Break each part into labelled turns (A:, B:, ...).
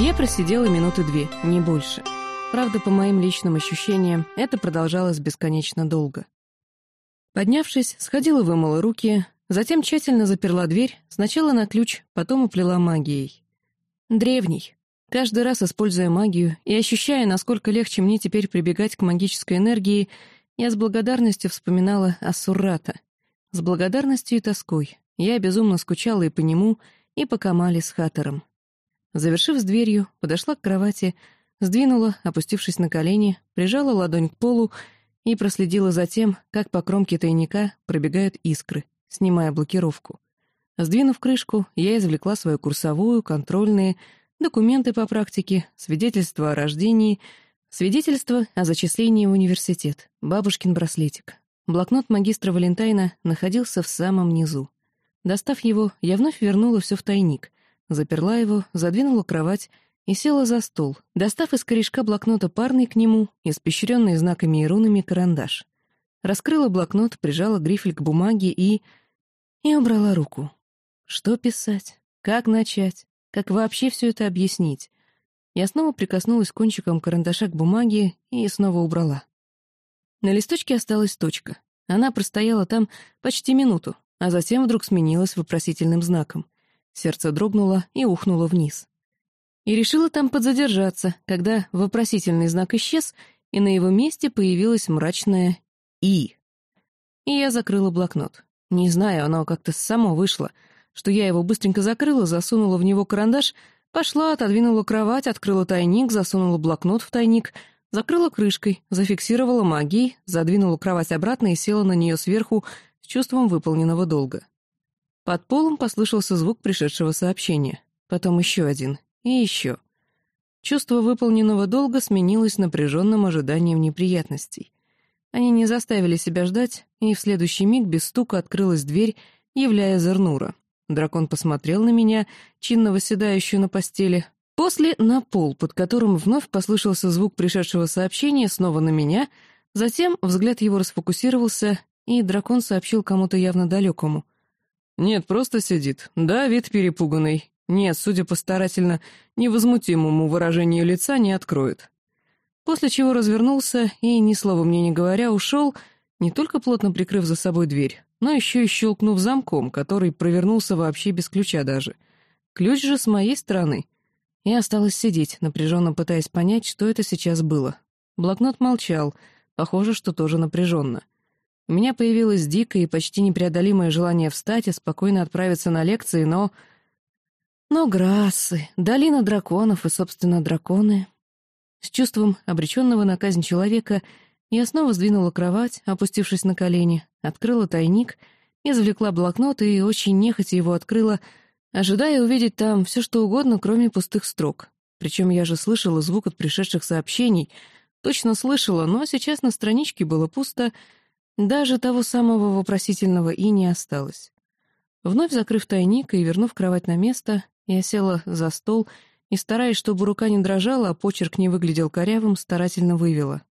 A: Я просидела минуты две, не больше. Правда, по моим личным ощущениям, это продолжалось бесконечно долго. Поднявшись, сходила вымыла руки, затем тщательно заперла дверь, сначала на ключ, потом уплела магией. Древний. Каждый раз, используя магию и ощущая, насколько легче мне теперь прибегать к магической энергии, я с благодарностью вспоминала о Суррата. С благодарностью и тоской. Я безумно скучала и по нему, и по Камале с Хаттером. Завершив с дверью, подошла к кровати, сдвинула, опустившись на колени, прижала ладонь к полу и проследила за тем, как по кромке тайника пробегают искры, снимая блокировку. Сдвинув крышку, я извлекла свою курсовую, контрольные, документы по практике, свидетельство о рождении, свидетельство о зачислении в университет, бабушкин браслетик. Блокнот магистра Валентайна находился в самом низу. Достав его, я вновь вернула все в тайник, заперла его, задвинула кровать и села за стол, достав из корешка блокнота парный к нему, испещренный знаками и рунами карандаш. Раскрыла блокнот, прижала грифель к бумаге и... и убрала руку. Что писать? Как начать? Как вообще все это объяснить? Я снова прикоснулась кончиком карандаша к бумаге и снова убрала. На листочке осталась точка. Она простояла там почти минуту, а затем вдруг сменилась вопросительным знаком. Сердце дрогнуло и ухнуло вниз. И решила там подзадержаться, когда вопросительный знак исчез, и на его месте появилось мрачное «И». И я закрыла блокнот. Не знаю, оно как-то само вышло, что я его быстренько закрыла, засунула в него карандаш, пошла, отодвинула кровать, открыла тайник, засунула блокнот в тайник, закрыла крышкой, зафиксировала магией, задвинула кровать обратно и села на нее сверху с чувством выполненного долга. Под полом послышался звук пришедшего сообщения. Потом еще один. И еще. Чувство выполненного долга сменилось напряженным ожиданием неприятностей. Они не заставили себя ждать, и в следующий миг без стука открылась дверь, являя Зернура. Дракон посмотрел на меня, чинно восседающую на постели, после — на пол, под которым вновь послышался звук пришедшего сообщения, снова на меня, затем взгляд его расфокусировался, и дракон сообщил кому-то явно далекому. «Нет, просто сидит. Да, вид перепуганный. Нет, судя по старательно невозмутимому выражению лица, не откроет». После чего развернулся и, ни слова мне не говоря, ушел, не только плотно прикрыв за собой дверь, но еще и щелкнув замком, который провернулся вообще без ключа даже. Ключ же с моей стороны. Я осталась сидеть, напряженно пытаясь понять, что это сейчас было. Блокнот молчал, похоже, что тоже напряженно. У меня появилось дикое и почти непреодолимое желание встать и спокойно отправиться на лекции, но... Но Грассы, долина драконов и, собственно, драконы. С чувством обреченного на казнь человека я снова сдвинула кровать, опустившись на колени, открыла тайник, извлекла блокнот и очень нехотя его открыла, ожидая увидеть там все что угодно, кроме пустых строк. Причем я же слышала звук от пришедших сообщений, точно слышала, но сейчас на страничке было пусто — даже того самого вопросительного «и» не осталось. Вновь закрыв тайник и вернув кровать на место, я села за стол и, стараясь, чтобы рука не дрожала, а почерк не выглядел корявым, старательно вывела.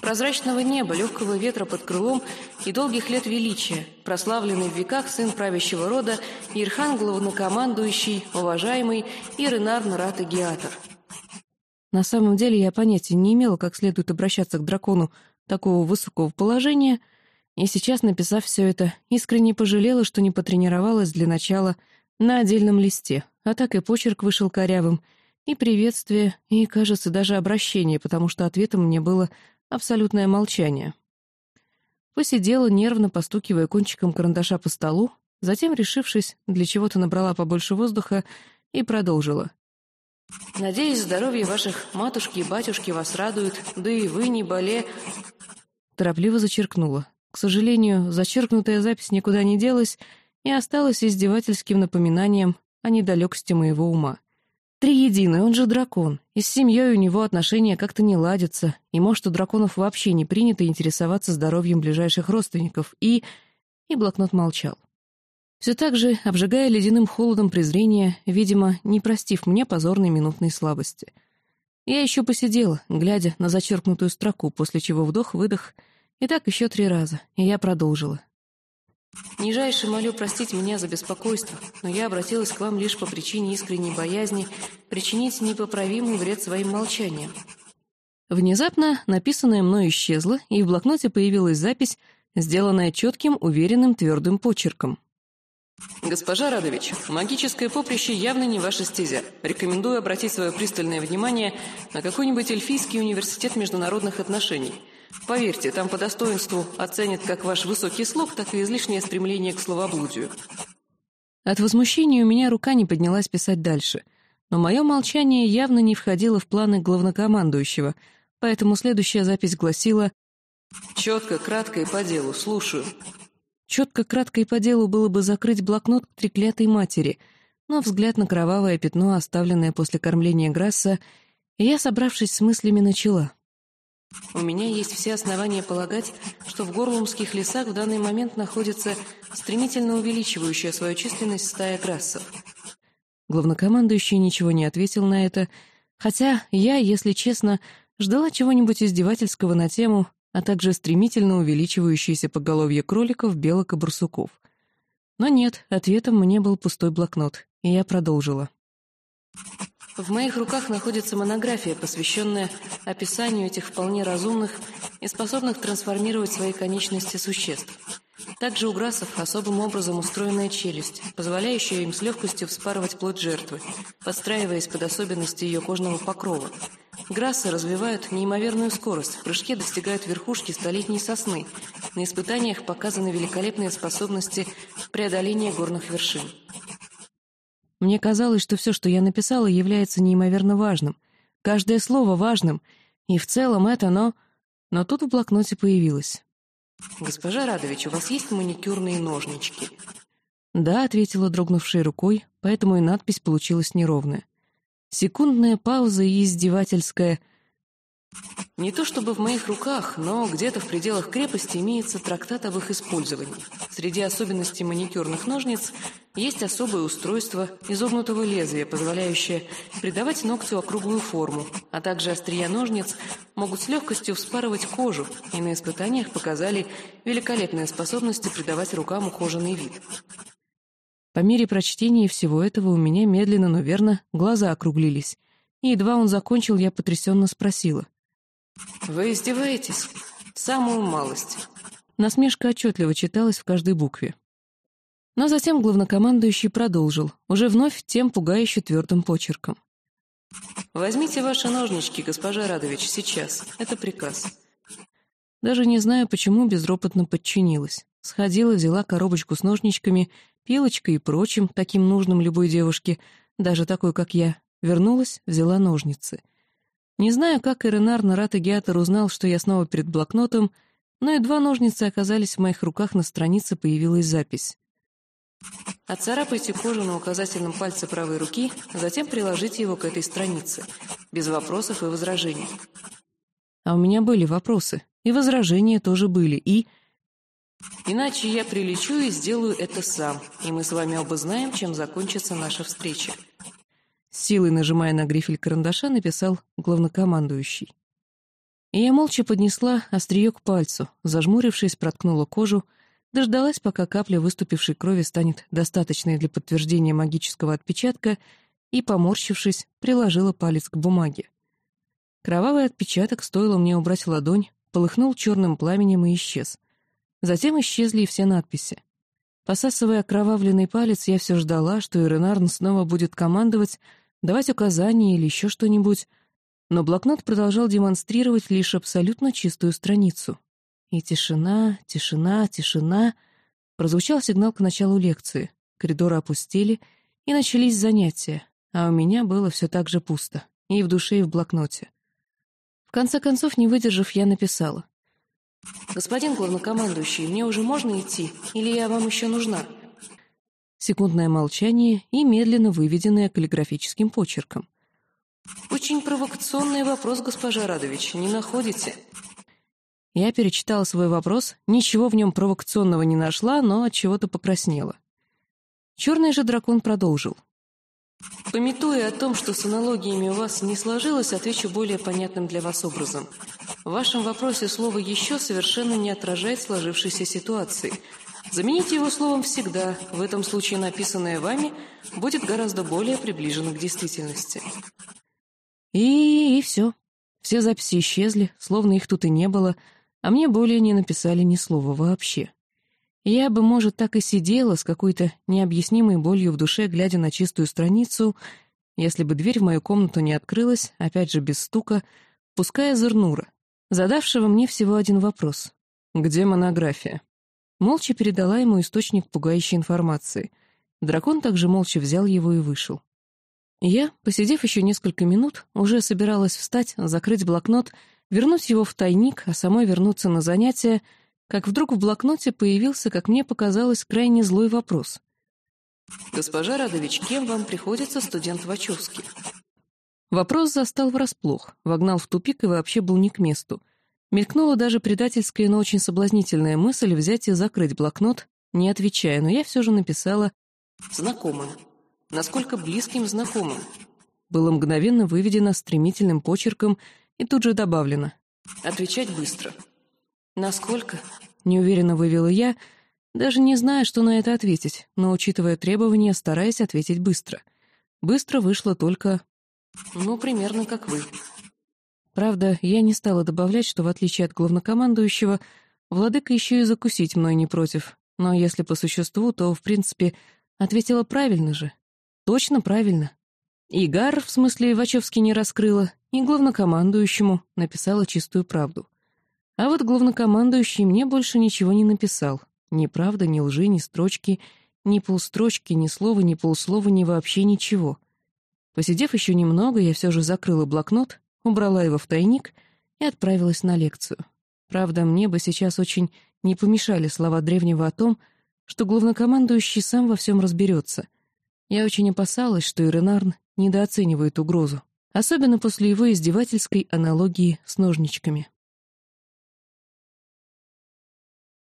A: Прозрачного неба, легкого ветра под крылом и долгих лет величия, прославленный в веках сын правящего рода, Ирхан главнокомандующий, уважаемый Иренар Нурат Геатор. На самом деле я понятия не имела, как следует обращаться к дракону, такого высокого положения, и сейчас, написав все это, искренне пожалела, что не потренировалась для начала на отдельном листе, а так и почерк вышел корявым, и приветствие, и, кажется, даже обращение, потому что ответом мне было абсолютное молчание. Посидела, нервно постукивая кончиком карандаша по столу, затем, решившись, для чего-то набрала побольше воздуха и продолжила. «Надеюсь, здоровье ваших матушки и батюшки вас радует, да и вы, не боле...» Торопливо зачеркнула. К сожалению, зачеркнутая запись никуда не делась и осталась издевательским напоминанием о недалекости моего ума. Триединый, он же дракон, и с семьей у него отношения как-то не ладятся, и, может, у драконов вообще не принято интересоваться здоровьем ближайших родственников, и... И блокнот молчал. Все так же, обжигая ледяным холодом презрения, видимо, не простив мне позорной минутной слабости — я еще посидела, глядя на зачеркнутую строку, после чего вдох-выдох, и так еще три раза, и я продолжила. Нижайше молю простить меня за беспокойство, но я обратилась к вам лишь по причине искренней боязни причинить непоправимый вред своим молчанием. Внезапно написанное мной исчезло, и в блокноте появилась запись, сделанная четким, уверенным, твердым почерком.
B: «Госпожа Радович, магическое поприще явно не ваша стезя. Рекомендую обратить свое пристальное внимание на какой-нибудь эльфийский университет международных отношений. Поверьте, там по достоинству оценят как ваш высокий слух, так и излишнее стремление к словоблудию».
A: От возмущения у меня рука не поднялась писать дальше, но мое молчание явно не входило в планы главнокомандующего, поэтому следующая запись гласила
B: «Четко, кратко и по делу, слушаю».
A: Четко, кратко и по делу было бы закрыть блокнот к треклятой матери, но взгляд на кровавое пятно, оставленное после кормления Грасса, я, собравшись с мыслями, начала.
B: У меня есть все основания полагать, что в горлумских лесах в данный момент находится стремительно увеличивающая свою численность стая грассов.
A: Главнокомандующий ничего не ответил на это, хотя я, если честно, ждала чего-нибудь издевательского на тему а также стремительно увеличивающееся поголовье кроликов, белок и барсуков. Но нет, ответом мне был пустой блокнот, и я продолжила.
B: В моих руках находится монография, посвященная описанию этих вполне разумных и способных трансформировать свои конечности существ. Также у грасов особым образом устроенная челюсть, позволяющая им с легкостью вспарывать плоть жертвы, подстраиваясь под особенности ее кожного покрова. Грассы развивают неимоверную скорость, в прыжке достигают верхушки столетней сосны. На испытаниях показаны великолепные способности преодоления горных вершин.
A: Мне казалось, что все, что я написала, является неимоверно важным. Каждое слово важным. И в целом это, но... Но тут в блокноте появилось.
B: «Госпожа Радович, у вас есть маникюрные ножнички?»
A: «Да», — ответила дрогнувшей рукой, поэтому и надпись получилась неровная. Секундная пауза и издевательская
B: не то чтобы в моих руках, но где-то в пределах крепости имеется трактат об их использовании. Среди особенностей маникюрных ножниц есть особое устройство изогнутого лезвия, позволяющее придавать ногтю округлую форму, а также острия ножниц могут с легкостью вспарывать кожу и на испытаниях показали великолепные способности придавать рукам ухоженный вид.
A: По мере прочтения всего этого у меня медленно, но верно глаза округлились, и едва он закончил, я потрясенно спросила.
B: «Вы издеваетесь? Самую малость».
A: Насмешка отчетливо читалась в каждой букве. Но затем главнокомандующий продолжил, уже вновь тем пугающе твердым почерком.
B: «Возьмите ваши ножнички, госпожа Радович, сейчас. Это приказ».
A: Даже не знаю, почему безропотно подчинилась. Сходила, взяла коробочку с ножничками, пилочкой и прочим, таким нужным любой девушке, даже такой, как я. Вернулась, взяла ножницы — не знаю, как Иренар Нарат Геатор узнал, что я снова перед блокнотом, но едва ножницы оказались в моих руках, на странице появилась запись.
B: Отцарапайте кожу на указательном пальце правой руки, затем приложите его к этой странице, без вопросов и возражений.
A: А у меня были вопросы, и возражения тоже были, и...
B: Иначе я прилечу и сделаю это сам, и мы с вами оба знаем, чем закончится наша встреча
A: силой нажимая на грифель карандаша, написал главнокомандующий. И я молча поднесла острие к пальцу, зажмурившись, проткнула кожу, дождалась, пока капля выступившей крови станет достаточной для подтверждения магического отпечатка, и, поморщившись, приложила палец к бумаге. Кровавый отпечаток, стоило мне убрать ладонь, полыхнул черным пламенем и исчез. Затем исчезли и все надписи. Посасывая окровавленный палец, я все ждала, что Иренарн снова будет командовать, давать указания или еще что-нибудь, но блокнот продолжал демонстрировать лишь абсолютно чистую страницу. И тишина, тишина, тишина. Прозвучал сигнал к началу лекции. Коридоры опустели, и начались занятия, а у меня было все так же пусто, и в душе, и в блокноте. В конце концов, не выдержав, я написала.
B: «Господин главнокомандующий, мне уже можно идти, или я вам еще нужна?»
A: Секундное молчание и медленно выведенное каллиграфическим почерком.
B: «Очень провокационный вопрос, госпожа Радович, не находите?»
A: Я перечитала свой вопрос, ничего в нем провокационного не нашла, но от чего-то покраснела. Черный же дракон продолжил.
B: Пометуя о том, что с аналогиями у вас не сложилось, отвечу более понятным для вас образом. В вашем вопросе слово «еще» совершенно не отражает сложившейся ситуации, Замените его словом «всегда». В этом случае написанное вами будет гораздо более приближено к действительности.
A: И, и все. Все записи исчезли, словно их тут и не было, а мне более не написали ни слова вообще. Я бы, может, так и сидела с какой-то необъяснимой болью в душе, глядя на чистую страницу, если бы дверь в мою комнату не открылась, опять же без стука, пуская Зернура, задавшего мне всего один вопрос. «Где монография?» Молча передала ему источник пугающей информации. Дракон также молча взял его и вышел. Я, посидев еще несколько минут, уже собиралась встать, закрыть блокнот, вернуть его в тайник, а самой вернуться на занятия, как вдруг в блокноте появился, как мне показалось, крайне злой вопрос.
B: «Госпожа Радович, кем вам приходится студент Вачовский?»
A: Вопрос застал врасплох, вогнал в тупик и вообще был не к месту. Мелькнула даже предательская, но очень соблазнительная мысль взять и закрыть блокнот, не отвечая, но я все же написала
B: «Знакомым». Насколько близким знакомым?
A: Было мгновенно выведено стремительным почерком и тут же добавлено.
B: Отвечать быстро. Насколько?
A: Неуверенно вывела я, даже не зная, что на это ответить, но, учитывая требования, стараясь ответить быстро. Быстро вышло только...
B: Ну, примерно как вы.
A: Правда, я не стала добавлять, что, в отличие от главнокомандующего, владыка еще и закусить мной не против. Но если по существу, то, в принципе, ответила правильно же. Точно правильно. И Гар, в смысле Вачовски, не раскрыла, и главнокомандующему написала чистую правду. А вот главнокомандующий мне больше ничего не написал. Ни правды, ни лжи, ни строчки, ни полстрочки, ни слова, ни полслова, ни вообще ничего. Посидев еще немного, я все же закрыла блокнот убрала его в тайник и отправилась на лекцию. Правда, мне бы сейчас очень не помешали слова древнего о том, что главнокомандующий сам во всем разберется. Я очень опасалась, что Иренарн недооценивает угрозу, особенно после его издевательской аналогии с ножничками.